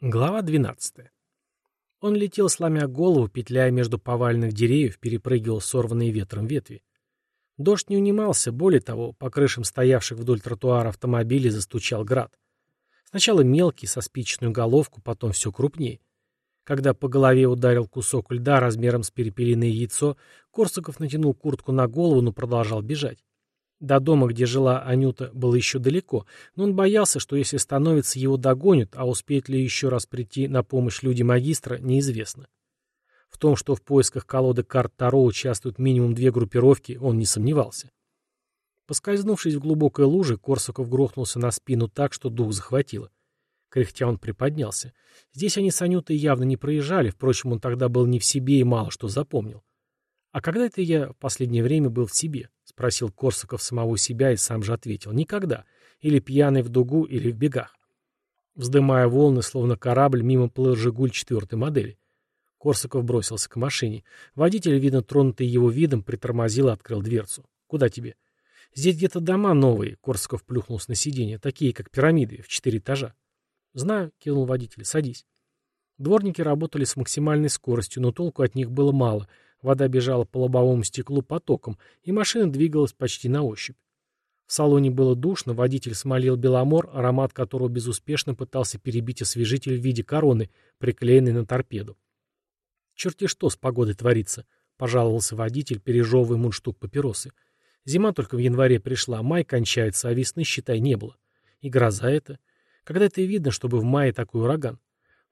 Глава 12. Он летел, сломя голову, петляя между поваленных деревьев, перепрыгивал сорванные ветром ветви. Дождь не унимался, более того, по крышам стоявших вдоль тротуара автомобилей застучал град. Сначала мелкий, со спичечную головку, потом все крупнее. Когда по голове ударил кусок льда размером с перепелиное яйцо, Корсаков натянул куртку на голову, но продолжал бежать. До дома, где жила Анюта, было еще далеко, но он боялся, что если становится, его догонят, а успеют ли еще раз прийти на помощь люди магистра, неизвестно. В том, что в поисках колоды карт Таро участвуют минимум две группировки, он не сомневался. Поскользнувшись в глубокой луже, Корсаков грохнулся на спину так, что дух захватило. Кряхтя он приподнялся. Здесь они с Анютой явно не проезжали, впрочем, он тогда был не в себе и мало что запомнил. «А когда это я в последнее время был в себе?» — спросил Корсаков самого себя и сам же ответил. «Никогда. Или пьяный в дугу, или в бегах». Вздымая волны, словно корабль, мимо плыл «Жигуль» четвертой модели. Корсаков бросился к машине. Водитель, видно, тронутый его видом, притормозил и открыл дверцу. «Куда тебе?» «Здесь где-то дома новые», — Корсаков плюхнулся на сиденье, такие, как пирамиды, в четыре этажа. «Знаю», — кивнул водитель, — «садись». Дворники работали с максимальной скоростью, но толку от них было мало — Вода бежала по лобовому стеклу потоком, и машина двигалась почти на ощупь. В салоне было душно, водитель смолил беломор, аромат которого безуспешно пытался перебить освежитель в виде короны, приклеенной на торпеду. «Черти что с погодой творится», — пожаловался водитель, пережевывая мундштук папиросы. «Зима только в январе пришла, май кончается, а весны, считай, не было. И гроза это. Когда это видно, чтобы в мае такой ураган?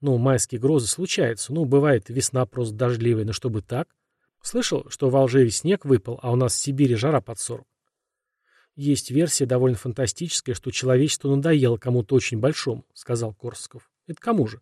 Ну, майские грозы случаются, ну, бывает весна просто дождливая, но чтобы так...» Слышал, что в Алжире снег выпал, а у нас в Сибири жара под 40. Есть версия довольно фантастическая, что человечество надоело кому-то очень большому, сказал Корсаков. Это кому же?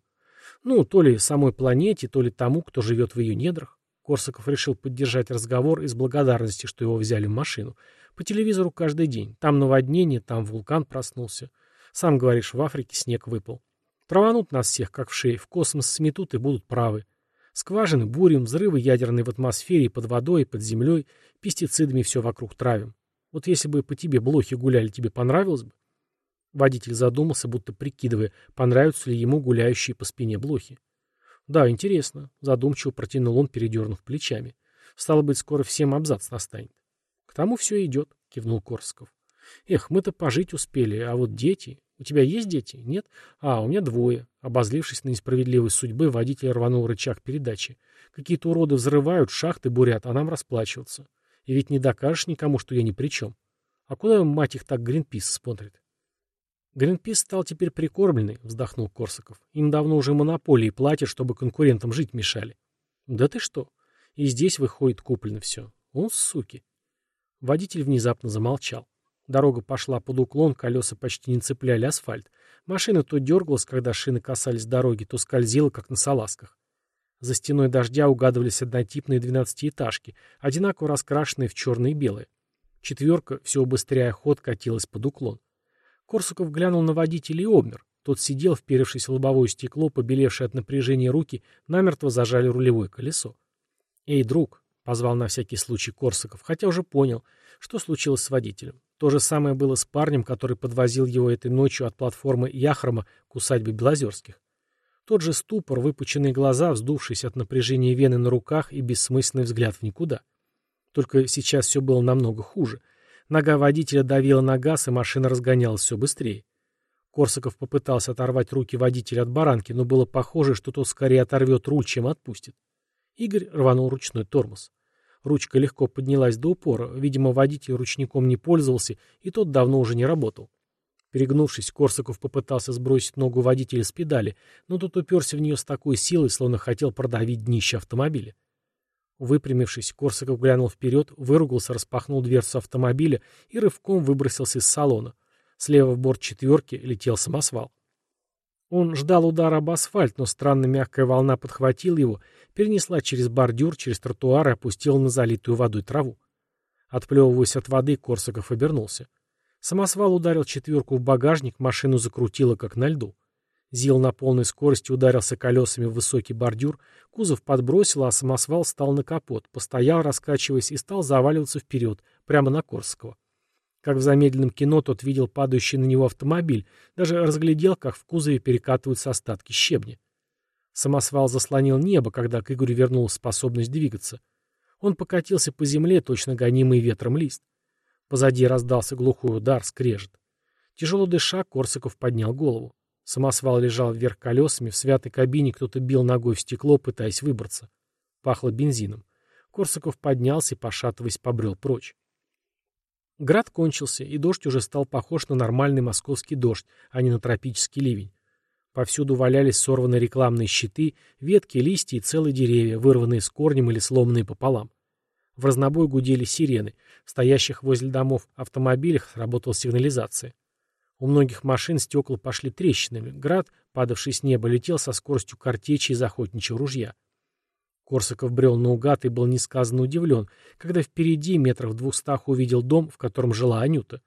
Ну, то ли самой планете, то ли тому, кто живет в ее недрах. Корсаков решил поддержать разговор из благодарности, что его взяли в машину. По телевизору каждый день. Там наводнение, там вулкан проснулся. Сам говоришь, в Африке снег выпал. Траванут нас всех, как в шее, в космос сметут и будут правы. Скважины, бурим, взрывы ядерные в атмосфере под водой, под землей, пестицидами все вокруг травим. Вот если бы по тебе блохи гуляли, тебе понравилось бы? Водитель задумался, будто прикидывая, понравятся ли ему гуляющие по спине блохи. Да, интересно, задумчиво протянул он, передернув плечами. Стало быть, скоро всем абзац настанет. К тому все идет, кивнул Корсков. Эх, мы-то пожить успели, а вот дети... У тебя есть дети? Нет? А, у меня двое. Обозлившись на несправедливость судьбы, водитель рванул рычаг передачи. Какие-то уроды взрывают, шахты бурят, а нам расплачиваться. И ведь не докажешь никому, что я ни при чем. А куда, мать их, так Гринпис смотрит? Гринпис стал теперь прикормленный, вздохнул Корсаков. Им давно уже монополии платят, чтобы конкурентам жить мешали. Да ты что? И здесь выходит куплено все. Он суки. Водитель внезапно замолчал. Дорога пошла под уклон, колеса почти не цепляли асфальт. Машина то дергалась, когда шины касались дороги, то скользила, как на салазках. За стеной дождя угадывались однотипные двенадцатиэтажки, одинаково раскрашенные в черное и белое. Четверка, все убыстряя ход, катилась под уклон. Корсаков глянул на водителя и обмер. Тот сидел, вперевшись в лобовое стекло, побелевшее от напряжения руки, намертво зажали рулевое колесо. «Эй, друг!» — позвал на всякий случай Корсаков, хотя уже понял, что случилось с водителем. То же самое было с парнем, который подвозил его этой ночью от платформы Яхрома к усадьбе Белозерских. Тот же ступор, выпученные глаза, вздувшись от напряжения вены на руках и бессмысленный взгляд в никуда. Только сейчас все было намного хуже. Нога водителя давила на газ, и машина разгонялась все быстрее. Корсаков попытался оторвать руки водителя от баранки, но было похоже, что тот скорее оторвет руль, чем отпустит. Игорь рванул ручной тормоз. Ручка легко поднялась до упора. Видимо, водитель ручником не пользовался, и тот давно уже не работал. Перегнувшись, Корсаков попытался сбросить ногу водителя с педали, но тот уперся в нее с такой силой, словно хотел продавить днище автомобиля. Выпрямившись, Корсаков глянул вперед, выругался, распахнул дверцу автомобиля и рывком выбросился из салона. Слева в борт четверки летел самосвал. Он ждал удара об асфальт, но странно мягкая волна подхватила его, перенесла через бордюр, через тротуар и опустила на залитую водой траву. Отплевываясь от воды, Корсаков обернулся. Самосвал ударил четверку в багажник, машину закрутило, как на льду. Зил на полной скорости ударился колесами в высокий бордюр, кузов подбросил, а самосвал стал на капот, постоял, раскачиваясь, и стал заваливаться вперед, прямо на Корсакова. Как в замедленном кино тот видел падающий на него автомобиль, даже разглядел, как в кузове перекатываются остатки щебня. Самосвал заслонил небо, когда к Игорю вернулась способность двигаться. Он покатился по земле, точно гонимый ветром лист. Позади раздался глухой удар, скрежет. Тяжело дыша, Корсаков поднял голову. Самосвал лежал вверх колесами, в святой кабине кто-то бил ногой в стекло, пытаясь выбраться. Пахло бензином. Корсаков поднялся и, пошатываясь, побрел прочь. Град кончился, и дождь уже стал похож на нормальный московский дождь, а не на тропический ливень. Повсюду валялись сорванные рекламные щиты, ветки, листья и целые деревья, вырванные с корнем или сломанные пополам. В разнобой гудели сирены. В стоящих возле домов автомобилях сработала сигнализация. У многих машин стекла пошли трещинами. Град, падавший с неба, летел со скоростью картечи из охотничьего ружья. Корсаков брел наугад и был несказанно удивлен, когда впереди, метров в двухстах, увидел дом, в котором жила Анюта.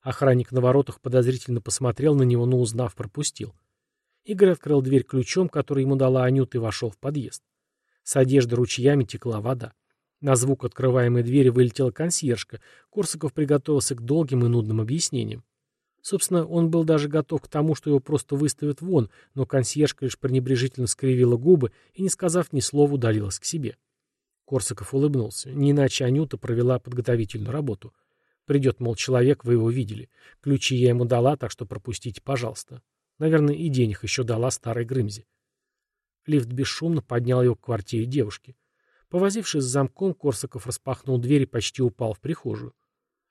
Охранник на воротах подозрительно посмотрел на него, но, узнав, пропустил. Игорь открыл дверь ключом, который ему дала Анюта, и вошел в подъезд. С одежды ручьями текла вода. На звук открываемой двери вылетела консьержка. Корсаков приготовился к долгим и нудным объяснениям. Собственно, он был даже готов к тому, что его просто выставят вон, но консьержка лишь пренебрежительно скривила губы и, не сказав ни слова, удалилась к себе. Корсаков улыбнулся. Не иначе Анюта провела подготовительную работу. Придет, мол, человек, вы его видели. Ключи я ему дала, так что пропустите, пожалуйста. Наверное, и денег еще дала старой Грымзе. Лифт бесшумно поднял его к квартире девушки. Повозившись с замком, Корсаков распахнул дверь и почти упал в прихожую.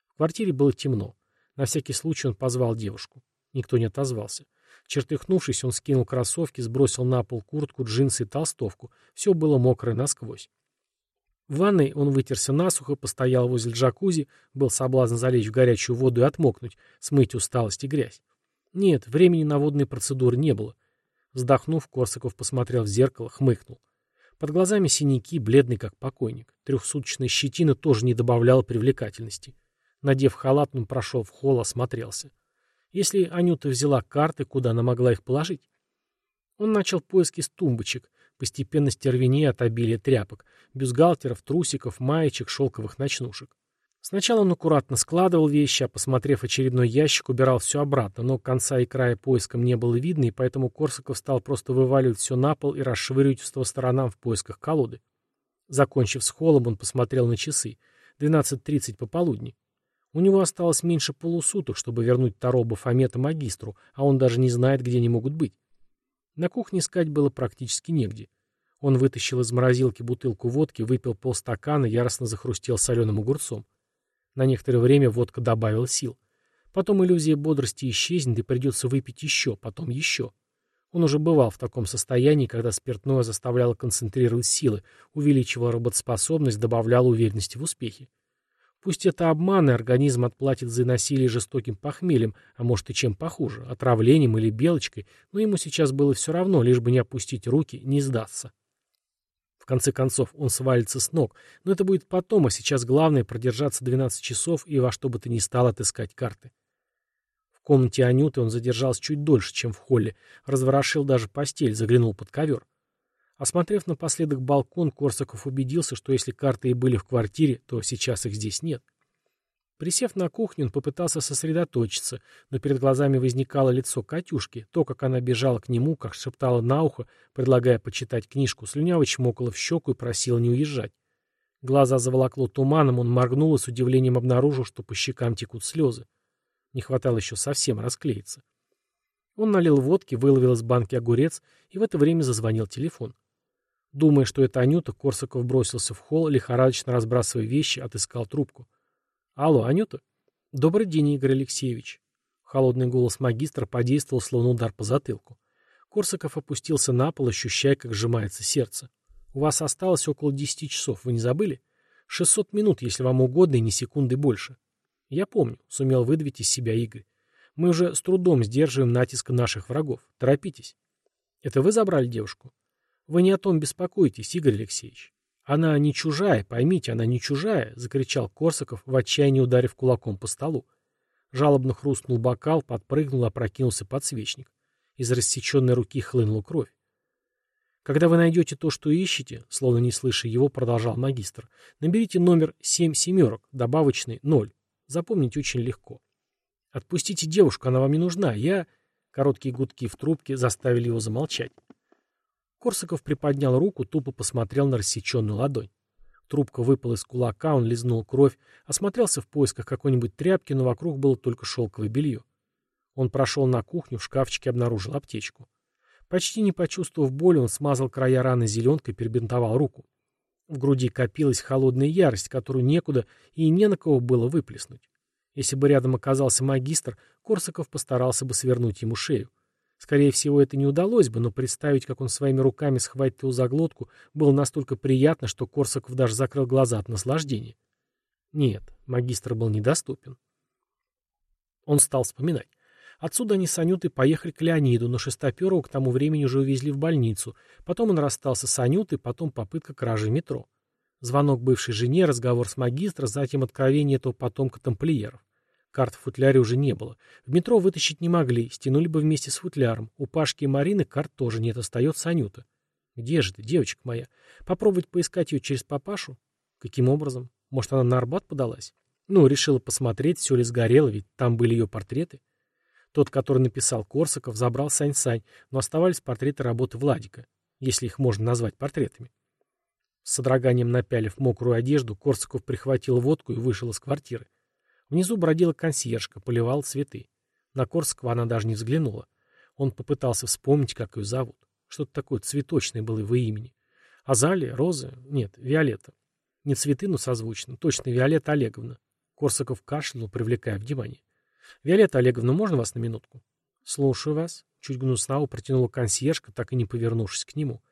В квартире было темно. На всякий случай он позвал девушку. Никто не отозвался. Чертыхнувшись, он скинул кроссовки, сбросил на пол куртку, джинсы и толстовку. Все было мокрое насквозь. В ванной он вытерся насухо, постоял возле джакузи, был соблазн залечь в горячую воду и отмокнуть, смыть усталость и грязь. Нет, времени на водные процедуры не было. Вздохнув, Корсаков посмотрел в зеркало, хмыкнул. Под глазами синяки, бледный как покойник. Трехсуточная щетина тоже не добавляла привлекательности. Надев халат, он прошел в холл, осмотрелся. Если Анюта взяла карты, куда она могла их положить? Он начал поиски с тумбочек, постепенно стервенея от обилия тряпок, бюстгальтеров, трусиков, маечек, шелковых ночнушек. Сначала он аккуратно складывал вещи, а, посмотрев очередной ящик, убирал все обратно, но конца и края поиском не было видно, и поэтому Корсаков стал просто вываливать все на пол и расшвыривать по сторонам в поисках колоды. Закончив с холлом, он посмотрел на часы. 12.30 пополудни. У него осталось меньше полусуток, чтобы вернуть Таро Бафомета магистру, а он даже не знает, где они могут быть. На кухне искать было практически негде. Он вытащил из морозилки бутылку водки, выпил полстакана, яростно захрустел соленым огурцом. На некоторое время водка добавила сил. Потом иллюзия бодрости исчезнет, и придется выпить еще, потом еще. Он уже бывал в таком состоянии, когда спиртное заставляло концентрировать силы, увеличивало работоспособность, добавляло уверенности в успехе. Пусть это обман, и организм отплатит за насилие жестоким похмельем, а может и чем похуже, отравлением или белочкой, но ему сейчас было все равно, лишь бы не опустить руки, не сдаться. В конце концов, он свалится с ног. Но это будет потом, а сейчас главное продержаться 12 часов и во что бы то ни стало отыскать карты. В комнате Анюты он задержался чуть дольше, чем в холле. Разворошил даже постель, заглянул под ковер. Осмотрев напоследок балкон, Корсаков убедился, что если карты и были в квартире, то сейчас их здесь нет. Присев на кухню, он попытался сосредоточиться, но перед глазами возникало лицо Катюшки, то, как она бежала к нему, как шептала на ухо, предлагая почитать книжку, слюняво чмокала в щеку и просила не уезжать. Глаза заволокло туманом, он моргнул и с удивлением обнаружил, что по щекам текут слезы. Не хватало еще совсем расклеиться. Он налил водки, выловил из банки огурец, и в это время зазвонил телефон. Думая, что это Анюта, Корсаков бросился в холл, лихорадочно разбрасывая вещи, отыскал трубку. Алло, Анюта? Добрый день, Игорь Алексеевич. Холодный голос магистра подействовал, словно удар по затылку. Корсаков опустился на пол, ощущая, как сжимается сердце. У вас осталось около десяти часов, вы не забыли? Шестьсот минут, если вам угодно, и ни секунды больше. Я помню, сумел выдавить из себя Игорь. Мы уже с трудом сдерживаем натиск наших врагов. Торопитесь. Это вы забрали девушку? Вы не о том беспокойтесь, Игорь Алексеевич. «Она не чужая, поймите, она не чужая!» — закричал Корсаков, в отчаянии ударив кулаком по столу. Жалобно хрустнул бокал, подпрыгнул, опрокинулся подсвечник. Из рассеченной руки хлынула кровь. «Когда вы найдете то, что ищете», — словно не слыша его, продолжал магистр, — «наберите номер семь семерок, добавочный ноль. Запомнить очень легко. «Отпустите девушку, она вам не нужна. Я...» Короткие гудки в трубке заставили его замолчать. Корсаков приподнял руку, тупо посмотрел на рассеченную ладонь. Трубка выпала из кулака, он лизнул кровь, осмотрелся в поисках какой-нибудь тряпки, но вокруг было только шелковое белье. Он прошел на кухню, в шкафчике обнаружил аптечку. Почти не почувствовав боли, он смазал края раны зеленкой, перебинтовал руку. В груди копилась холодная ярость, которую некуда и не на кого было выплеснуть. Если бы рядом оказался магистр, Корсаков постарался бы свернуть ему шею. Скорее всего, это не удалось бы, но представить, как он своими руками схватит его за глотку, было настолько приятно, что Корсаков даже закрыл глаза от наслаждения. Нет, магистр был недоступен. Он стал вспоминать. Отсюда они с Анютой поехали к Леониду, но Шестоперова к тому времени уже увезли в больницу. Потом он расстался с Анютой, потом попытка кражи метро. Звонок бывшей жене, разговор с магистром, затем откровение этого потомка тамплиеров. Карт в футляре уже не было. В метро вытащить не могли, стянули бы вместе с футляром. У Пашки и Марины карт тоже нет, остается Анюта. Где же ты, девочка моя? Попробовать поискать ее через папашу? Каким образом? Может, она на Арбат подалась? Ну, решила посмотреть, все ли сгорело, ведь там были ее портреты. Тот, который написал Корсаков, забрал Сань-Сань, но оставались портреты работы Владика, если их можно назвать портретами. С содроганием напялив мокрую одежду, Корсаков прихватил водку и вышел из квартиры. Внизу бродила консьержка, поливала цветы. На Корсакова она даже не взглянула. Он попытался вспомнить, как ее зовут. Что-то такое цветочное было в имени. Азалия, Роза? Нет, Виолетта. Не цветы, но созвучно. Точно, Виолетта Олеговна. Корсаков кашлянул, привлекая внимание. «Виолетта Олеговна, можно вас на минутку?» «Слушаю вас», — чуть гнуснаво протянула консьержка, так и не повернувшись к нему.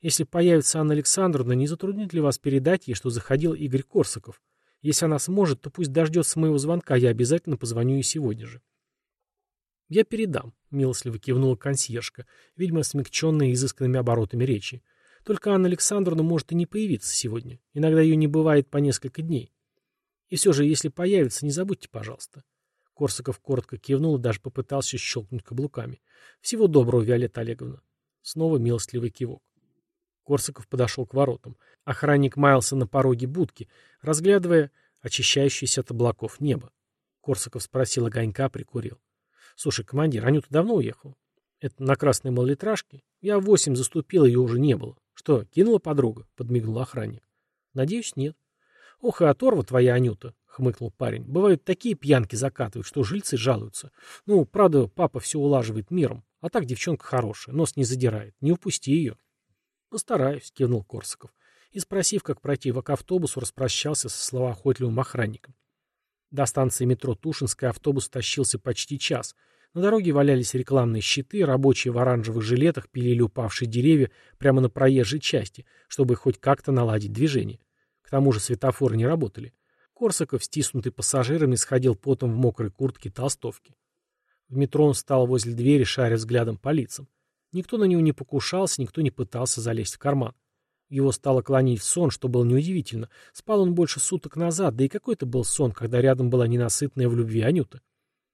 «Если появится Анна Александровна, не затруднит ли вас передать ей, что заходил Игорь Корсаков? Если она сможет, то пусть дождется моего звонка, я обязательно позвоню ей сегодня же». «Я передам», — милостливо кивнула консьержка, видимо, смягченная изысканными оборотами речи. «Только Анна Александровна может и не появиться сегодня. Иногда ее не бывает по несколько дней. И все же, если появится, не забудьте, пожалуйста». Корсаков коротко кивнул и даже попытался щелкнуть каблуками. «Всего доброго, Виолетта Олеговна». Снова милостливый кивок. Корсаков подошел к воротам. Охранник маялся на пороге будки, разглядывая очищающееся от облаков небо. Корсаков спросил огонька, прикурил. «Слушай, командир, Анюта давно уехала?» «Это на красной малолитражке? Я в восемь заступил, ее уже не было». «Что, кинула подруга?» — подмигнул охранник. «Надеюсь, нет». «Ох, и оторва твоя Анюта хмыкнул парень. Бывают такие пьянки закатывают, что жильцы жалуются. Ну, правда, папа все улаживает миром. А так девчонка хорошая, нос не задирает. Не упусти ее. Постараюсь, кивнул Корсаков. И спросив, как пройти к автобусу, распрощался со словоохотливым охранником. До станции метро Тушинская автобус тащился почти час. На дороге валялись рекламные щиты, рабочие в оранжевых жилетах пилили упавшие деревья прямо на проезжей части, чтобы хоть как-то наладить движение. К тому же светофоры не работали. Корсаков, стиснутый пассажирами, сходил потом в мокрой куртке и толстовке. В метро он встал возле двери, шаря взглядом по лицам. Никто на него не покушался, никто не пытался залезть в карман. Его стало клонить в сон, что было неудивительно. Спал он больше суток назад, да и какой это был сон, когда рядом была ненасытная в любви Анюта.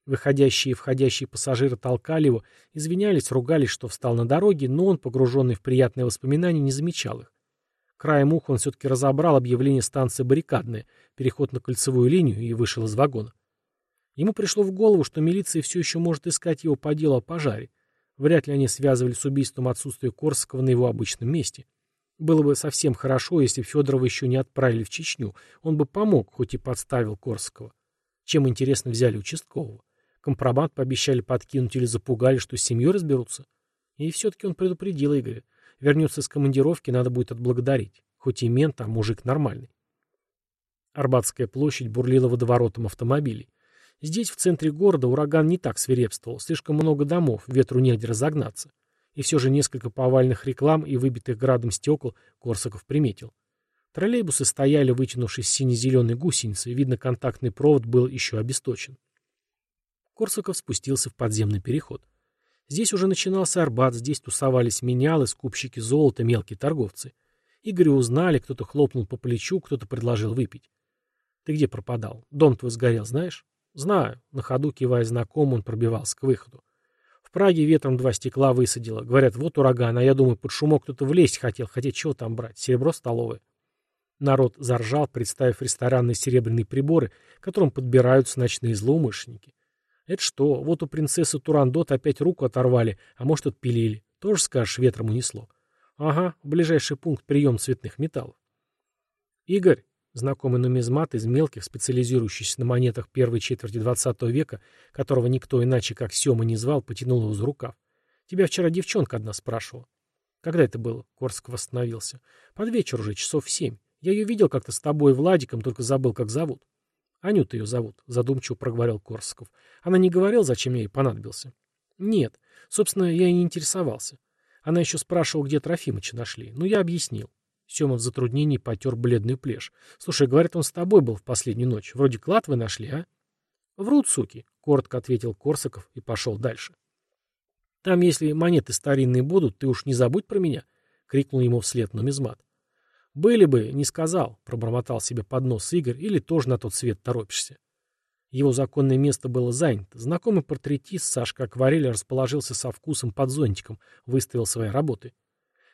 Выходящие и входящие пассажиры толкали его, извинялись, ругались, что встал на дороге, но он, погруженный в приятные воспоминания, не замечал их. Краем уха он все-таки разобрал объявление станции «Баррикадная», переход на кольцевую линию и вышел из вагона. Ему пришло в голову, что милиция все еще может искать его по делу о пожаре. Вряд ли они связывали с убийством отсутствие Корсакова на его обычном месте. Было бы совсем хорошо, если бы Федорова еще не отправили в Чечню. Он бы помог, хоть и подставил Корсакова. Чем, интересно, взяли участкового? Компромат пообещали подкинуть или запугали, что с семьей разберутся? И все-таки он предупредил Игоря. Вернется с командировки, надо будет отблагодарить. Хоть и мент, а мужик нормальный. Арбатская площадь бурлила водоворотом автомобилей. Здесь, в центре города, ураган не так свирепствовал. Слишком много домов, ветру негде разогнаться. И все же несколько повальных реклам и выбитых градом стекол Корсаков приметил. Троллейбусы стояли, вытянувшись сине-зеленой гусеницей. Видно, контактный провод был еще обесточен. Корсаков спустился в подземный переход. Здесь уже начинался Арбат, здесь тусовались менялы, скупщики золота, мелкие торговцы. Игоря узнали, кто-то хлопнул по плечу, кто-то предложил выпить. «Ты где пропадал? Дом твой сгорел, знаешь?» «Знаю». На ходу, кивая знакомым, он пробивался к выходу. В Праге ветром два стекла высадило. Говорят, вот ураган, а я думаю, под шумок кто-то влезть хотел. Хотя чего там брать? Серебро столовое. Народ заржал, представив ресторанные серебряные приборы, которым подбираются ночные злоумышленники. Это что, вот у принцессы Турандот опять руку оторвали, а может отпилили. Тоже, скажешь, ветром унесло. Ага, ближайший пункт прием цветных металлов. Игорь, знакомый нумизмат из мелких, специализирующийся на монетах первой четверти XX века, которого никто иначе, как Сема, не звал, потянул его за рукав. Тебя вчера девчонка одна спрашивала. Когда это было? Корсаков восстановился. Под вечер уже, часов в семь. Я ее видел как-то с тобой, Владиком, только забыл, как зовут. Анюта ее зовут, задумчиво проговорил Корсаков. Она не говорила, зачем я ей понадобился? Нет. Собственно, я и не интересовался. Она еще спрашивала, где Трофимыча нашли. Ну, я объяснил. Сема в затруднении потер бледную плешь. Слушай, говорят, он с тобой был в последнюю ночь. Вроде клад вы нашли, а? Врут, суки, коротко ответил Корсаков и пошел дальше. Там, если монеты старинные будут, ты уж не забудь про меня, крикнул ему вслед нумизмат. Были бы, не сказал, пробормотал себе под нос Игорь, или тоже на тот свет торопишься. Его законное место было занято. Знакомый портретист Сашка Акварель расположился со вкусом под зонтиком, выставил свои работы.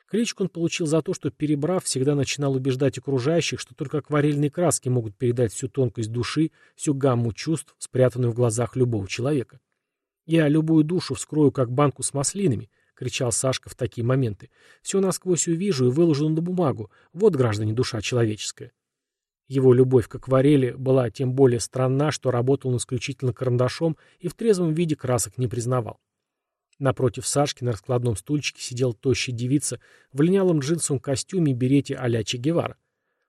Кличку он получил за то, что, перебрав, всегда начинал убеждать окружающих, что только акварельные краски могут передать всю тонкость души, всю гамму чувств, спрятанную в глазах любого человека. «Я любую душу вскрою, как банку с маслинами», — кричал Сашка в такие моменты. «Все насквозь увижу и выложу на бумагу. Вот, граждане, душа человеческая». Его любовь к акварели была тем более странна, что работал он исключительно карандашом и в трезвом виде красок не признавал. Напротив Сашки на раскладном стульчике сидела тощая девица в линялом джинсовом костюме и берете а-ля Че Гевара.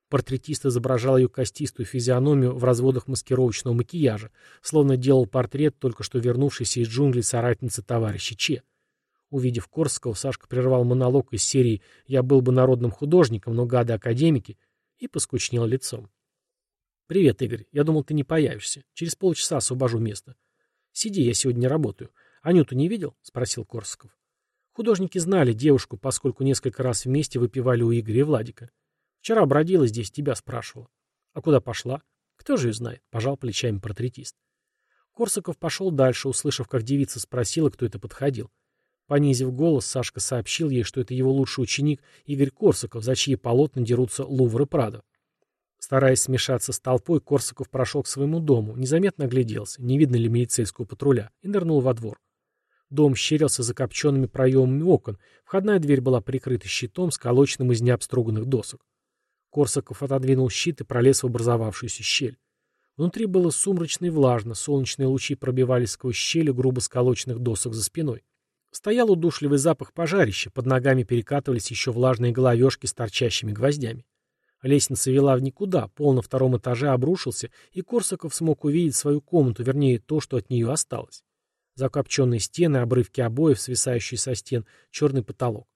Портретист изображал ее костистую физиономию в разводах маскировочного макияжа, словно делал портрет только что вернувшейся из джунглей соратницы товарища Че. Увидев Корского, Сашка прервал монолог из серии «Я был бы народным художником, но гады-академики» и поскучнел лицом. «Привет, Игорь. Я думал, ты не появишься. Через полчаса освобожу место. Сиди, я сегодня не работаю. Анюту не видел?» — спросил Корсаков. Художники знали девушку, поскольку несколько раз вместе выпивали у Игоря и Владика. Вчера бродила здесь, тебя спрашивала. А куда пошла? Кто же ее знает? Пожал плечами портретист. Корсаков пошел дальше, услышав, как девица спросила, кто это подходил. Понизив голос, Сашка сообщил ей, что это его лучший ученик Игорь Корсаков, за чьи полотна дерутся Лувр и Прадо. Стараясь смешаться с толпой, Корсаков прошел к своему дому, незаметно огляделся, не видно ли милицейского патруля, и нырнул во двор. Дом щерился закопченными проемами окон, входная дверь была прикрыта щитом, сколоченным из необструганных досок. Корсаков отодвинул щит и пролез в образовавшуюся щель. Внутри было сумрачно и влажно, солнечные лучи пробивались сквозь щели грубо сколоченных досок за спиной. Стоял удушливый запах пожарища, под ногами перекатывались еще влажные головешки с торчащими гвоздями. Лестница вела в никуда, пол на втором этаже обрушился, и Корсаков смог увидеть свою комнату, вернее, то, что от нее осталось. Закопченные стены, обрывки обоев, свисающие со стен, черный потолок.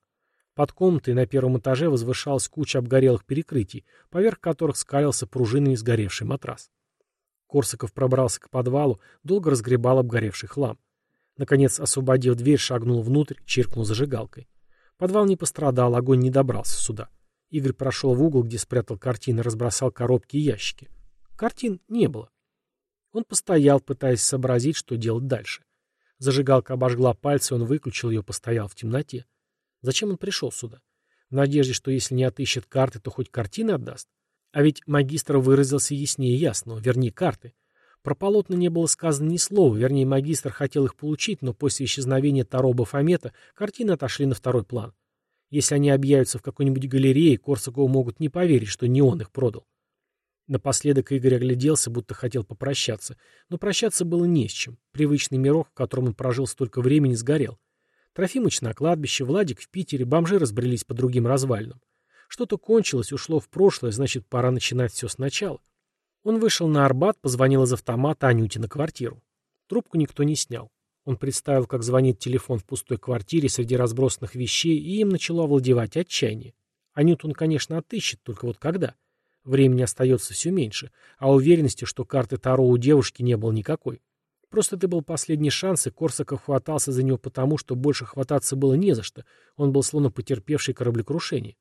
Под комнатой на первом этаже возвышалась куча обгорелых перекрытий, поверх которых скалился пружинами сгоревший матрас. Корсаков пробрался к подвалу, долго разгребал обгоревший хлам. Наконец, освободив дверь, шагнул внутрь, чиркнул зажигалкой. Подвал не пострадал, огонь не добрался сюда. Игорь прошел в угол, где спрятал картины, разбросал коробки и ящики. Картин не было. Он постоял, пытаясь сообразить, что делать дальше. Зажигалка обожгла пальцы, он выключил ее, постоял в темноте. Зачем он пришел сюда? В надежде, что если не отыщет карты, то хоть картины отдаст? А ведь магистр выразился яснее ясного, вернее, карты. Про полотна не было сказано ни слова, вернее, магистр хотел их получить, но после исчезновения Таро Бафомета картины отошли на второй план. Если они объявятся в какой-нибудь галерее, Корсакову могут не поверить, что не он их продал. Напоследок Игорь огляделся, будто хотел попрощаться, но прощаться было не с чем. Привычный мирок, в котором он прожил столько времени, сгорел. Трофимыч на кладбище, Владик в Питере, бомжи разбрелись по другим развалинам. Что-то кончилось, ушло в прошлое, значит, пора начинать все сначала. Он вышел на Арбат, позвонил из автомата Анюте на квартиру. Трубку никто не снял. Он представил, как звонит телефон в пустой квартире среди разбросанных вещей, и им начало овладевать отчаяние. Анюту он, конечно, отыщет, только вот когда? Времени остается все меньше, а уверенности, что карты Таро у девушки не было никакой. Просто это был последний шанс, и Корсаков хватался за него потому, что больше хвататься было не за что. Он был словно потерпевший кораблекрушение.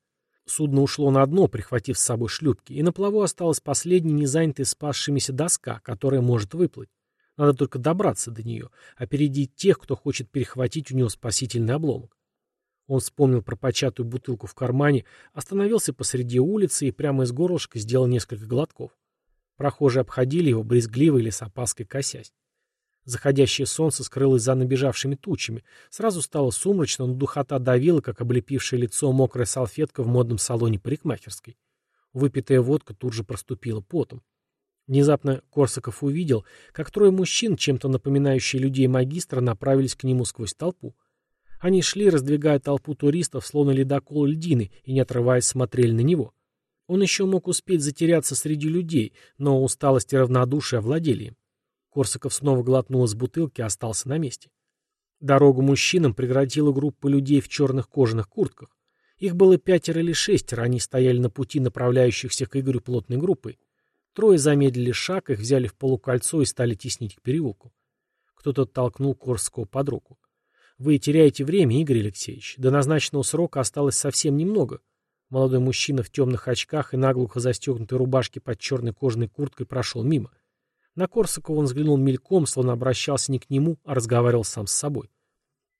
Судно ушло на дно, прихватив с собой шлюпки, и на плаву осталась последняя незанятая спасшимися доска, которая может выплыть. Надо только добраться до нее, опередить тех, кто хочет перехватить у него спасительный обломок. Он вспомнил про початую бутылку в кармане, остановился посреди улицы и прямо из горлышка сделал несколько глотков. Прохожие обходили его, брезгливо или с опаской косясь. Заходящее солнце скрылось за набежавшими тучами. Сразу стало сумрачно, но духота давила, как облепившее лицо мокрая салфетка в модном салоне парикмахерской. Выпитая водка тут же проступила потом. Внезапно Корсаков увидел, как трое мужчин, чем-то напоминающие людей магистра, направились к нему сквозь толпу. Они шли, раздвигая толпу туристов, словно ледокол льдины, и, не отрываясь, смотрели на него. Он еще мог успеть затеряться среди людей, но усталость и равнодушие овладели им. Корсаков снова глотнул из бутылки и остался на месте. Дорогу мужчинам преградила группа людей в черных кожаных куртках. Их было пятеро или шестеро, они стояли на пути направляющихся к Игорю плотной группой. Трое замедлили шаг, их взяли в полукольцо и стали теснить к переулку. Кто-то толкнул Корского под руку. Вы теряете время, Игорь Алексеевич. До назначенного срока осталось совсем немного. Молодой мужчина в темных очках и наглухо застегнутой рубашке под черной кожаной курткой прошел мимо. На Корсакова он взглянул мельком, словно обращался не к нему, а разговаривал сам с собой.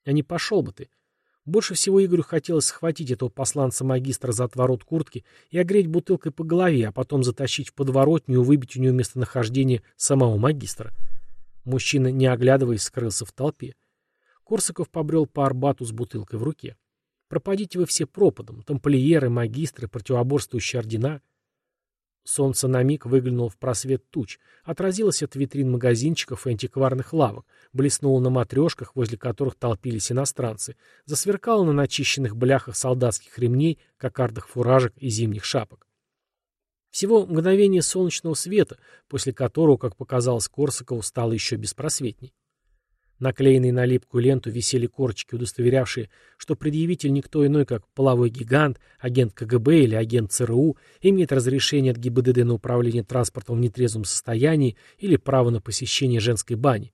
А не пошел бы ты. Больше всего Игорю хотелось схватить этого посланца-магистра за отворот куртки и огреть бутылкой по голове, а потом затащить в подворотню и выбить у него местонахождение самого магистра. Мужчина, не оглядываясь, скрылся в толпе. Корсаков побрел по Арбату с бутылкой в руке. Пропадите вы все пропадом, тамплиеры, магистры, противоборствующие ордена. Солнце на миг выглянуло в просвет туч, отразилось от витрин магазинчиков и антикварных лавок, блеснуло на матрешках, возле которых толпились иностранцы, засверкало на начищенных бляхах солдатских ремней, кокардах фуражек и зимних шапок. Всего мгновение солнечного света, после которого, как показалось Корсакову, стало еще беспросветней. Наклеенные на липкую ленту висели корочки, удостоверявшие, что предъявитель никто иной, как половой гигант, агент КГБ или агент ЦРУ, имеет разрешение от ГИБДД на управление транспортом в нетрезвом состоянии или право на посещение женской бани.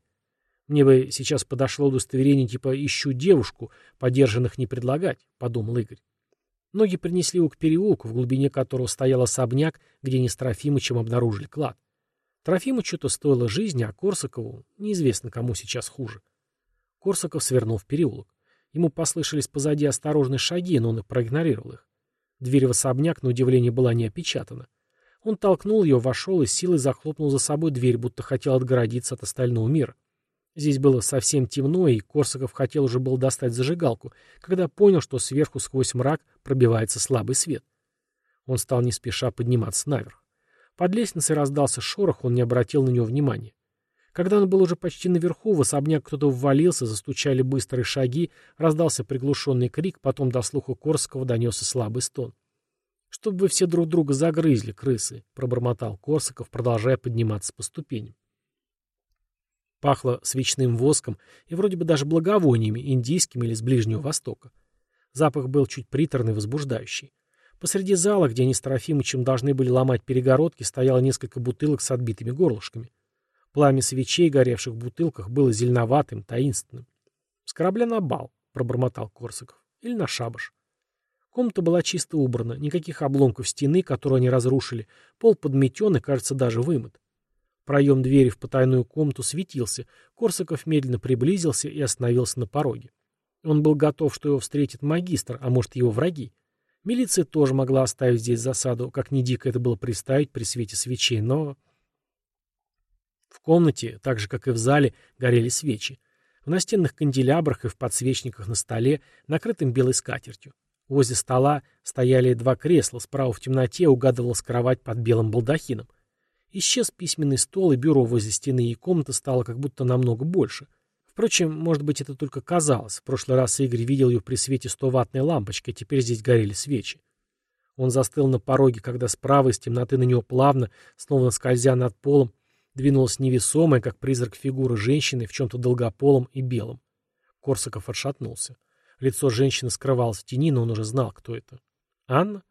Мне бы сейчас подошло удостоверение типа «ищу девушку», подержанных не предлагать, — подумал Игорь. Ноги принесли его к переулку, в глубине которого стоял особняк, где не с Трофимычем обнаружили клад. Трофимычу-то стоило жизни, а Корсакову неизвестно, кому сейчас хуже. Корсаков свернул в переулок. Ему послышались позади осторожные шаги, но он и проигнорировал их. Дверь в особняк, на удивление, была не опечатана. Он толкнул ее, вошел и силой захлопнул за собой дверь, будто хотел отгородиться от остального мира. Здесь было совсем темно, и Корсаков хотел уже был достать зажигалку, когда понял, что сверху сквозь мрак пробивается слабый свет. Он стал не спеша подниматься наверх. Под лестницей раздался шорох, он не обратил на него внимания. Когда он был уже почти наверху, в особняк кто-то ввалился, застучали быстрые шаги, раздался приглушенный крик, потом до слуха Корского донесся слабый стон. «Чтобы вы все друг друга загрызли, крысы», — пробормотал Корсаков, продолжая подниматься по ступеням. Пахло свечным воском и вроде бы даже благовониями, индийскими или с Ближнего Востока. Запах был чуть приторный, возбуждающий. Посреди зала, где они с Трофимычем должны были ломать перегородки, стояло несколько бутылок с отбитыми горлышками. Пламя свечей, горевших в бутылках, было зеленоватым, таинственным. «С корабля на бал», — пробормотал Корсаков. «Или на шабаш». Комната была чисто убрана, никаких обломков стены, которую они разрушили, пол подметен и, кажется, даже вымыт. Проем двери в потайную комнату светился, Корсаков медленно приблизился и остановился на пороге. Он был готов, что его встретит магистр, а может, его враги. Милиция тоже могла оставить здесь засаду, как ни дико это было представить при свете свечей, но... В комнате, так же, как и в зале, горели свечи. В настенных канделябрах и в подсвечниках на столе, накрытым белой скатертью. Возле стола стояли два кресла, справа в темноте угадывалась кровать под белым балдахином. Исчез письменный стол, и бюро возле стены, и комната стала как будто намного больше — Впрочем, может быть, это только казалось. В прошлый раз Игорь видел ее при свете стоватной лампочкой, теперь здесь горели свечи. Он застыл на пороге, когда справа из темноты на него плавно, словно скользя над полом, двинулась невесомая, как призрак фигура женщины в чем-то долгополом и белом. Корсаков отшатнулся. Лицо женщины скрывалось в тени, но он уже знал, кто это. «Анна?»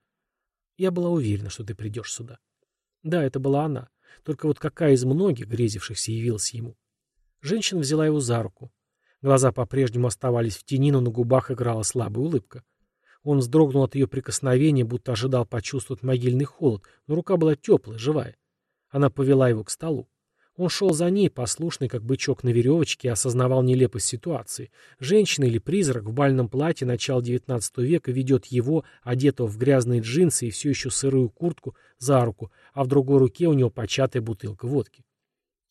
«Я была уверена, что ты придешь сюда». Да, это была она. Только вот какая из многих грезившихся явилась ему? Женщина взяла его за руку. Глаза по-прежнему оставались в тени, но на губах играла слабая улыбка. Он вздрогнул от ее прикосновения, будто ожидал почувствовать могильный холод, но рука была теплая, живая. Она повела его к столу. Он шел за ней, послушный, как бычок на веревочке, и осознавал нелепость ситуации. Женщина или призрак в бальном платье начала XIX века ведет его, одетого в грязные джинсы и все еще сырую куртку, за руку, а в другой руке у него початая бутылка водки.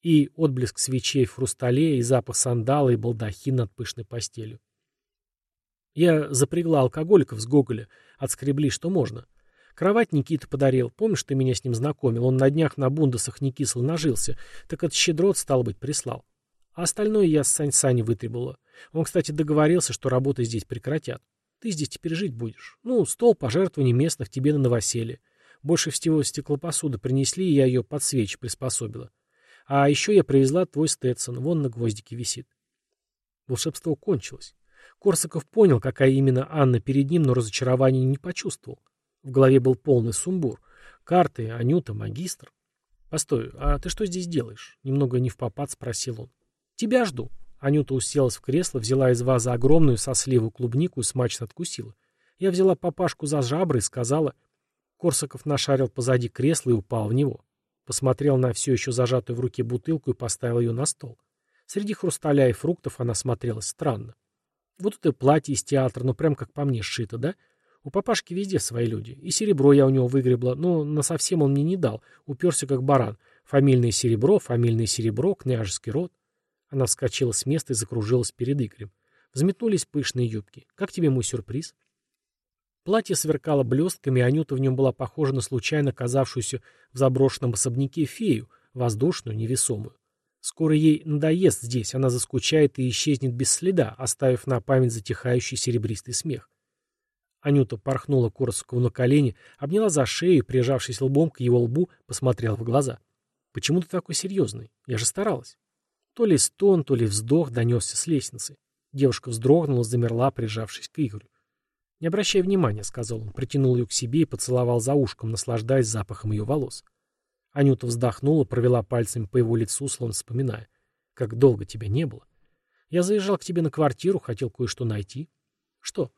И отблеск свечей в хрустале, и запах сандала, и балдахин над пышной постелью. Я запрягла алкоголиков с Гоголя, отскребли, что можно. Кровать Никита подарил. Помнишь, ты меня с ним знакомил? Он на днях на бундасах не кисло нажился. Так от щедрот, стал быть, прислал. А остальное я с Сань-Сани вытребовала. Он, кстати, договорился, что работы здесь прекратят. Ты здесь теперь жить будешь. Ну, стол пожертвований местных тебе на новоселье. Больше всего стеклопосуды принесли, и я ее под свечи приспособила. А еще я привезла твой Сtetсон, вон на гвоздике висит. Волшебство кончилось. Корсаков понял, какая именно Анна перед ним, но разочарования не почувствовал. В голове был полный сумбур. Карты, Анюта, магистр. «Постой, а ты что здесь делаешь?» Немного не в попад спросил он. «Тебя жду». Анюта уселась в кресло, взяла из вазы огромную со сливу клубнику и смачно откусила. Я взяла папашку за жабры и сказала... Корсаков нашарил позади кресла и упал в него. Посмотрел на все еще зажатую в руке бутылку и поставил ее на стол. Среди хрусталя и фруктов она смотрелась странно. Вот это платье из театра, ну прям как по мне сшито, да? У папашки везде свои люди. И серебро я у него выгребла, но на совсем он мне не дал. Уперся как баран. Фамильное серебро, фамильное серебро, княжеский род. Она вскочила с места и закружилась перед Игорем. Взметнулись пышные юбки. Как тебе мой сюрприз? Платье сверкало блестками, и Анюта в нем была похожа на случайно оказавшуюся в заброшенном особняке фею, воздушную, невесомую. Скоро ей надоест здесь, она заскучает и исчезнет без следа, оставив на память затихающий серебристый смех. Анюта порхнула Корсакову на колени, обняла за шею прижавшись лбом к его лбу, посмотрела в глаза. «Почему ты такой серьезный? Я же старалась». То ли стон, то ли вздох донесся с лестницы. Девушка вздрогнула, замерла, прижавшись к Игорю. «Не обращай внимания», — сказал он, притянул ее к себе и поцеловал за ушком, наслаждаясь запахом ее волос. Анюта вздохнула, провела пальцами по его лицу, словно вспоминая. «Как долго тебя не было?» «Я заезжал к тебе на квартиру, хотел кое-что найти». «Что?»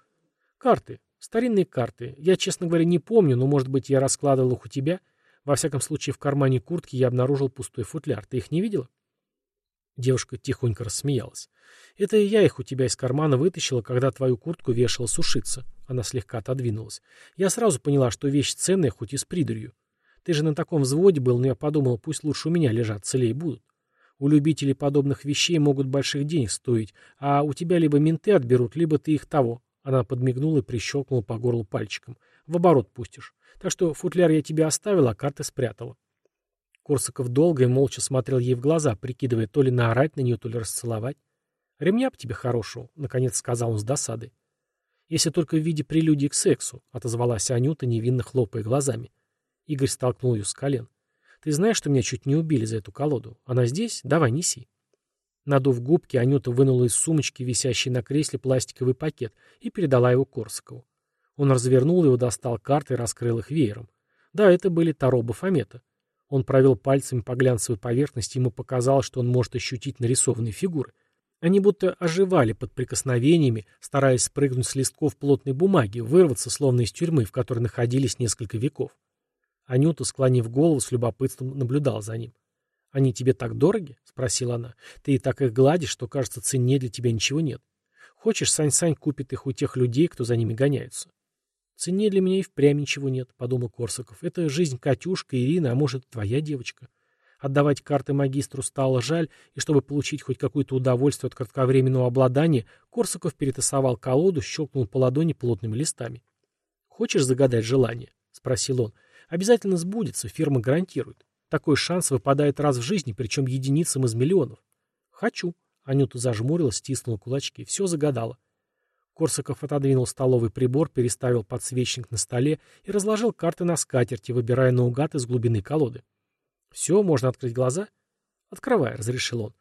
«Карты. Старинные карты. Я, честно говоря, не помню, но, может быть, я раскладывал их у тебя. Во всяком случае, в кармане куртки я обнаружил пустой футляр. Ты их не видела? Девушка тихонько рассмеялась. Это я их у тебя из кармана вытащила, когда твою куртку вешала сушиться. Она слегка отодвинулась. Я сразу поняла, что вещь ценная, хоть и с придурью. Ты же на таком взводе был, но я подумала, пусть лучше у меня лежат, целее будут. У любителей подобных вещей могут больших денег стоить, а у тебя либо менты отберут, либо ты их того. Она подмигнула и прищелкнула по горлу пальчиком. В оборот пустишь. Так что футляр я тебе оставила, а карты спрятала. Корсаков долго и молча смотрел ей в глаза, прикидывая то ли наорать на нее, то ли расцеловать. «Ремня б тебе хорошего», — наконец сказал он с досадой. «Если только в виде прелюдии к сексу», — отозвалась Анюта, невинно хлопая глазами. Игорь столкнул ее с колен. «Ты знаешь, что меня чуть не убили за эту колоду? Она здесь? Давай, неси». Надув губки, Анюта вынула из сумочки, висящей на кресле, пластиковый пакет и передала его Корсакову. Он развернул его, достал карты и раскрыл их веером. Да, это были Таро Бафомета. Он провел пальцами по глянцевой поверхности, ему показалось, что он может ощутить нарисованные фигуры. Они будто оживали под прикосновениями, стараясь спрыгнуть с листков плотной бумаги, вырваться, словно из тюрьмы, в которой находились несколько веков. Анюта, склонив голову, с любопытством наблюдал за ним. «Они тебе так дороги?» — спросила она. «Ты и так их гладишь, что, кажется, цене для тебя ничего нет. Хочешь, Сань-Сань купит их у тех людей, кто за ними гоняются?» «Цене для меня и впрямь ничего нет», — подумал Корсаков. «Это жизнь Катюшка, Ирина, а может, твоя девочка. Отдавать карты магистру стало жаль, и чтобы получить хоть какое-то удовольствие от кратковременного обладания, Корсаков перетасовал колоду, щелкнул по ладони плотными листами. «Хочешь загадать желание?» — спросил он. «Обязательно сбудется, фирма гарантирует. Такой шанс выпадает раз в жизни, причем единицам из миллионов. Хочу. Анюта зажмурилась, стиснула кулачки. Все загадала. Корсаков отодвинул столовый прибор, переставил подсвечник на столе и разложил карты на скатерти, выбирая наугад из глубины колоды. «Все, можно открыть глаза?» «Открывай», — разрешил он.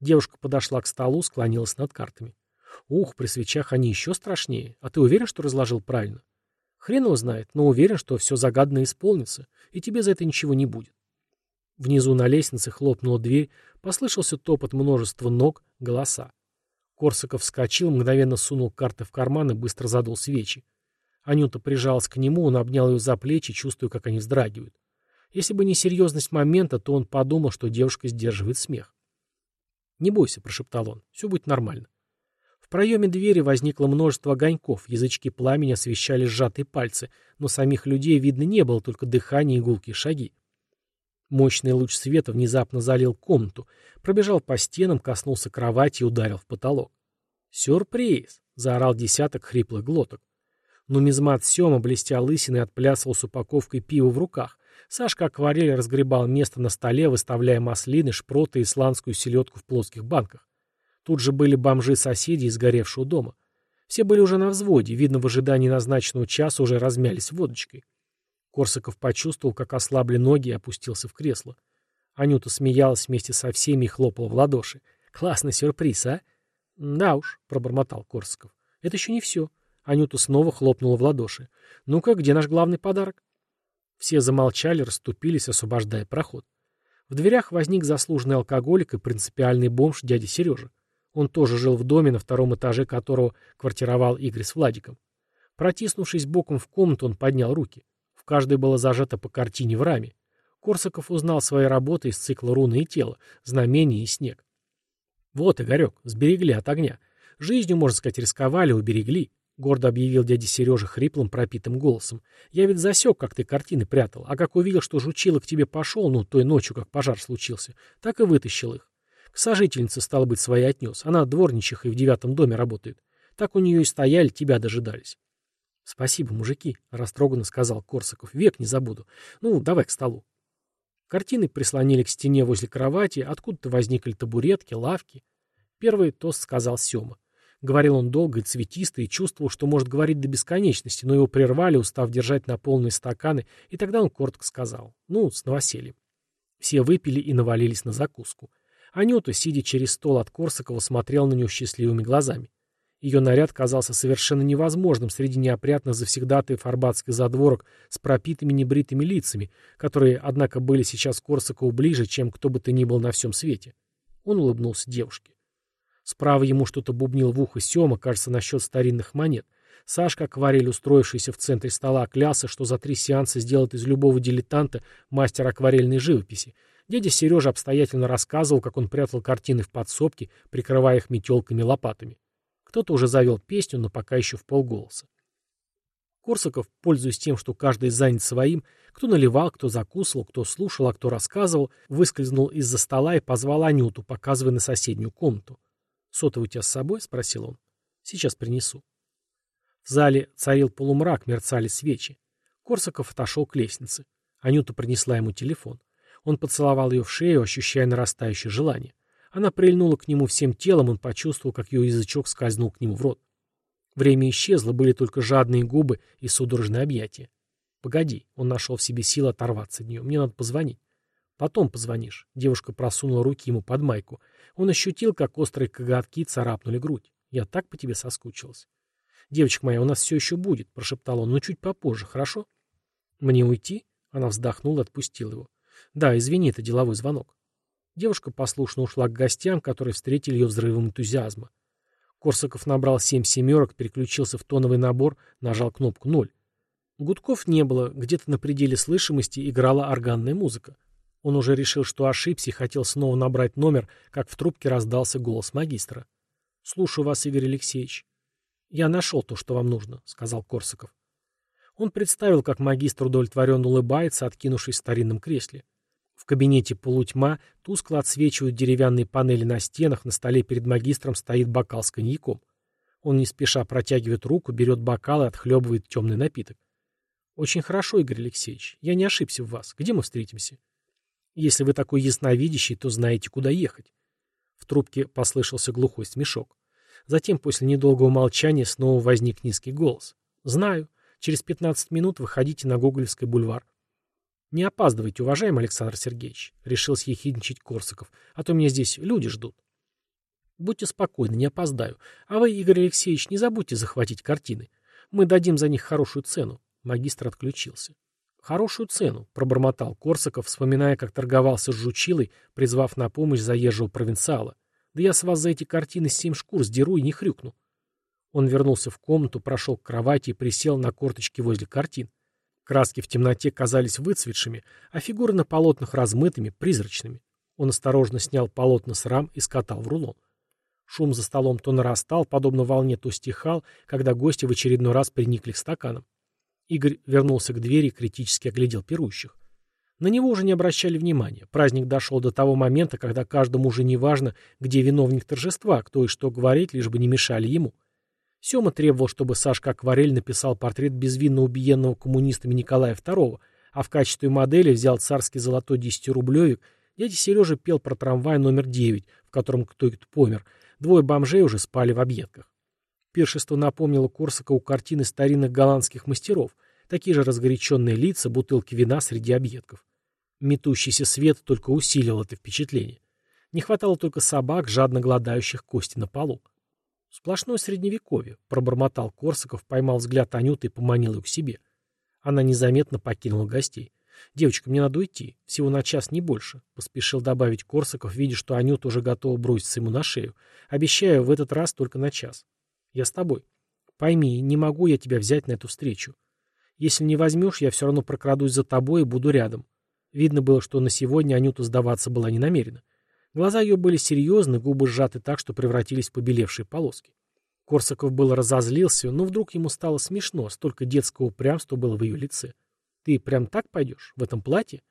Девушка подошла к столу, склонилась над картами. «Ух, при свечах они еще страшнее. А ты уверен, что разложил правильно?» «Хрен его знает, но уверен, что все загаданно исполнится, и тебе за это ничего не будет. Внизу на лестнице хлопнула дверь, послышался топот множества ног, голоса. Корсаков вскочил, мгновенно сунул карты в карман и быстро задул свечи. Анюта прижалась к нему, он обнял ее за плечи, чувствуя, как они вздрагивают. Если бы не серьезность момента, то он подумал, что девушка сдерживает смех. «Не бойся», — прошептал он, — «все будет нормально». В проеме двери возникло множество огоньков, язычки пламени освещали сжатые пальцы, но самих людей видно не было, только дыхание и шаги. Мощный луч света внезапно залил комнату, пробежал по стенам, коснулся кровати и ударил в потолок. «Сюрприз!» — заорал десяток хриплых глоток. Нумизмат Сема, блестя лысиной, отплясывал с упаковкой пива в руках. Сашка акварель разгребал место на столе, выставляя маслины, шпроты и исландскую селедку в плоских банках. Тут же были бомжи-соседи из горевшего дома. Все были уже на взводе, видно, в ожидании назначенного часа уже размялись водочкой. Корсаков почувствовал, как ослабли ноги и опустился в кресло. Анюта смеялась вместе со всеми и хлопала в ладоши. «Классный сюрприз, а?» «Да уж», — пробормотал Корсаков. «Это еще не все». Анюта снова хлопнула в ладоши. «Ну-ка, где наш главный подарок?» Все замолчали, расступились, освобождая проход. В дверях возник заслуженный алкоголик и принципиальный бомж дядя Сережа. Он тоже жил в доме, на втором этаже которого квартировал Игорь с Владиком. Протиснувшись боком в комнату, он поднял руки. В каждой было зажато по картине в раме. Корсаков узнал свои работы из цикла «Руны и тело», «Знамение» и «Снег». «Вот, Игорек, сберегли от огня. Жизнью, можно сказать, рисковали, уберегли», — гордо объявил дядя Сережа хриплым, пропитым голосом. «Я ведь засек, как ты картины прятал, а как увидел, что жучило к тебе пошел, ну, той ночью, как пожар случился, так и вытащил их. К сожительнице, стало быть, своей отнес. Она дворничиха и в девятом доме работает. Так у нее и стояли, тебя дожидались. «Спасибо, мужики», — растроганно сказал Корсаков. «Век не забуду. Ну, давай к столу». Картины прислонили к стене возле кровати, откуда-то возникли табуретки, лавки. Первый тост сказал Сема. Говорил он долго и цветисто, и чувствовал, что может говорить до бесконечности, но его прервали, устав держать на полные стаканы, и тогда он коротко сказал. Ну, с новосельем. Все выпили и навалились на закуску. Анюта, сидя через стол от Корсакова, смотрел на него счастливыми глазами. Ее наряд казался совершенно невозможным среди неопрятных завсегдатаев арбатских задворок с пропитыми небритыми лицами, которые, однако, были сейчас Корсакову ближе, чем кто бы то ни был на всем свете. Он улыбнулся девушке. Справа ему что-то бубнил в ухо Сема, кажется, насчет старинных монет. Сашка, акварель, устроившийся в центре стола, клялся, что за три сеанса сделает из любого дилетанта мастер акварельной живописи. Дядя Сережа обстоятельно рассказывал, как он прятал картины в подсобке, прикрывая их метелками лопатами. Кто-то уже завел песню, но пока еще в полголоса. Корсаков, пользуясь тем, что каждый занят своим, кто наливал, кто закусывал, кто слушал, а кто рассказывал, выскользнул из-за стола и позвал Анюту, показывая на соседнюю комнату. «Сотовый у тебя с собой?» — спросил он. «Сейчас принесу». В зале царил полумрак, мерцали свечи. Корсаков отошел к лестнице. Анюта принесла ему телефон. Он поцеловал ее в шею, ощущая нарастающее желание. Она прильнула к нему всем телом, он почувствовал, как ее язычок скользнул к нему в рот. Время исчезло, были только жадные губы и судорожные объятия. «Погоди», — он нашел в себе силы оторваться от нее, — «мне надо позвонить». «Потом позвонишь». Девушка просунула руки ему под майку. Он ощутил, как острые коготки царапнули грудь. «Я так по тебе соскучилась». «Девочка моя, у нас все еще будет», — прошептал он, — «но чуть попозже, хорошо?» «Мне уйти?» — она вздохнула и отпустила его. «Да, извини, это деловой звонок». Девушка послушно ушла к гостям, которые встретили ее взрывом энтузиазма. Корсаков набрал семь семерок, переключился в тоновый набор, нажал кнопку «ноль». Гудков не было, где-то на пределе слышимости играла органная музыка. Он уже решил, что ошибся и хотел снова набрать номер, как в трубке раздался голос магистра. «Слушаю вас, Игорь Алексеевич». «Я нашел то, что вам нужно», — сказал Корсаков. Он представил, как магистр удовлетворенно улыбается, откинувшись в старинном кресле. В кабинете полутьма, тускло отсвечивают деревянные панели на стенах, на столе перед магистром стоит бокал с коньяком. Он не спеша протягивает руку, берет бокал и отхлебывает темный напиток. «Очень хорошо, Игорь Алексеевич. Я не ошибся в вас. Где мы встретимся?» «Если вы такой ясновидящий, то знаете, куда ехать». В трубке послышался глухой смешок. Затем, после недолгого молчания, снова возник низкий голос. «Знаю. Через пятнадцать минут выходите на Гоголевский бульвар. «Не опаздывайте, уважаемый Александр Сергеевич», — решил съехидничать Корсаков, «а то меня здесь люди ждут». «Будьте спокойны, не опоздаю. А вы, Игорь Алексеевич, не забудьте захватить картины. Мы дадим за них хорошую цену». Магистр отключился. «Хорошую цену», — пробормотал Корсаков, вспоминая, как торговался с жучилой, призвав на помощь заезжего провинциала. «Да я с вас за эти картины семь шкур сдеру и не хрюкну». Он вернулся в комнату, прошел к кровати и присел на корточки возле картин. Краски в темноте казались выцветшими, а фигуры на полотнах размытыми, призрачными. Он осторожно снял полотна с рам и скатал в рулон. Шум за столом то нарастал, подобно волне, то стихал, когда гости в очередной раз приникли к стаканам. Игорь вернулся к двери и критически оглядел пирующих. На него уже не обращали внимания. Праздник дошел до того момента, когда каждому уже не важно, где виновник торжества, кто и что говорит, лишь бы не мешали ему. Сема требовал, чтобы Сашка Акварель написал портрет безвинно убиенного коммунистами Николая II, а в качестве модели взял царский золотой десятирублевик. Дядя Сережа пел про трамвай номер 9, в котором кто-то помер. Двое бомжей уже спали в объедках. Пиршество напомнило Корсакову картины старинных голландских мастеров, такие же разгоряченные лица, бутылки вина среди объедков. Метущийся свет только усилил это впечатление. Не хватало только собак, жадно гладающих кости на полу. Сплошное средневековье, пробормотал Корсаков, поймал взгляд Анюты и поманил ее к себе. Она незаметно покинула гостей. «Девочка, мне надо уйти. Всего на час, не больше», — поспешил добавить Корсаков, видя, что Анюта уже готова броситься ему на шею. «Обещаю, в этот раз только на час». Я с тобой. Пойми, не могу я тебя взять на эту встречу. Если не возьмешь, я все равно прокрадусь за тобой и буду рядом. Видно было, что на сегодня Анюта сдаваться была не намерена. Глаза ее были серьезны, губы сжаты так, что превратились в побелевшие полоски. Корсаков был разозлился, но вдруг ему стало смешно, столько детского упрямства было в ее лице. «Ты прям так пойдешь? В этом платье?»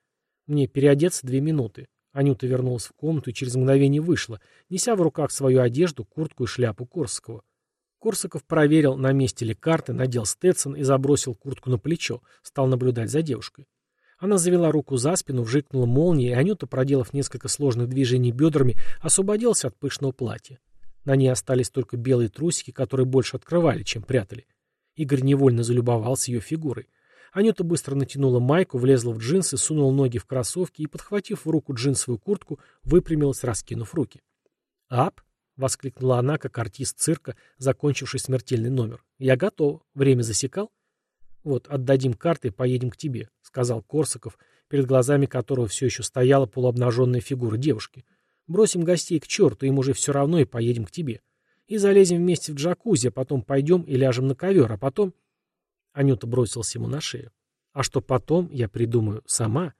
«Мне переодеться две минуты». Анюта вернулась в комнату и через мгновение вышла, неся в руках свою одежду, куртку и шляпу Корсакова. Корсаков проверил, на месте ли карты, надел стетсон и забросил куртку на плечо, стал наблюдать за девушкой. Она завела руку за спину, вжикнула молнией, и Анюта, проделав несколько сложных движений бедрами, освободилась от пышного платья. На ней остались только белые трусики, которые больше открывали, чем прятали. Игорь невольно залюбовался ее фигурой. Анюта быстро натянула майку, влезла в джинсы, сунула ноги в кроссовки и, подхватив в руку джинсовую куртку, выпрямилась, раскинув руки. «Ап!» — воскликнула она, как артист цирка, закончивший смертельный номер. «Я готов. Время засекал?» «Вот, отдадим карты и поедем к тебе», — сказал Корсаков, перед глазами которого все еще стояла полуобнаженная фигура девушки. «Бросим гостей к черту, им уже все равно, и поедем к тебе. И залезем вместе в джакузи, а потом пойдем и ляжем на ковер, а потом...» Анюта бросилась ему на шею. «А что потом, я придумаю сама»,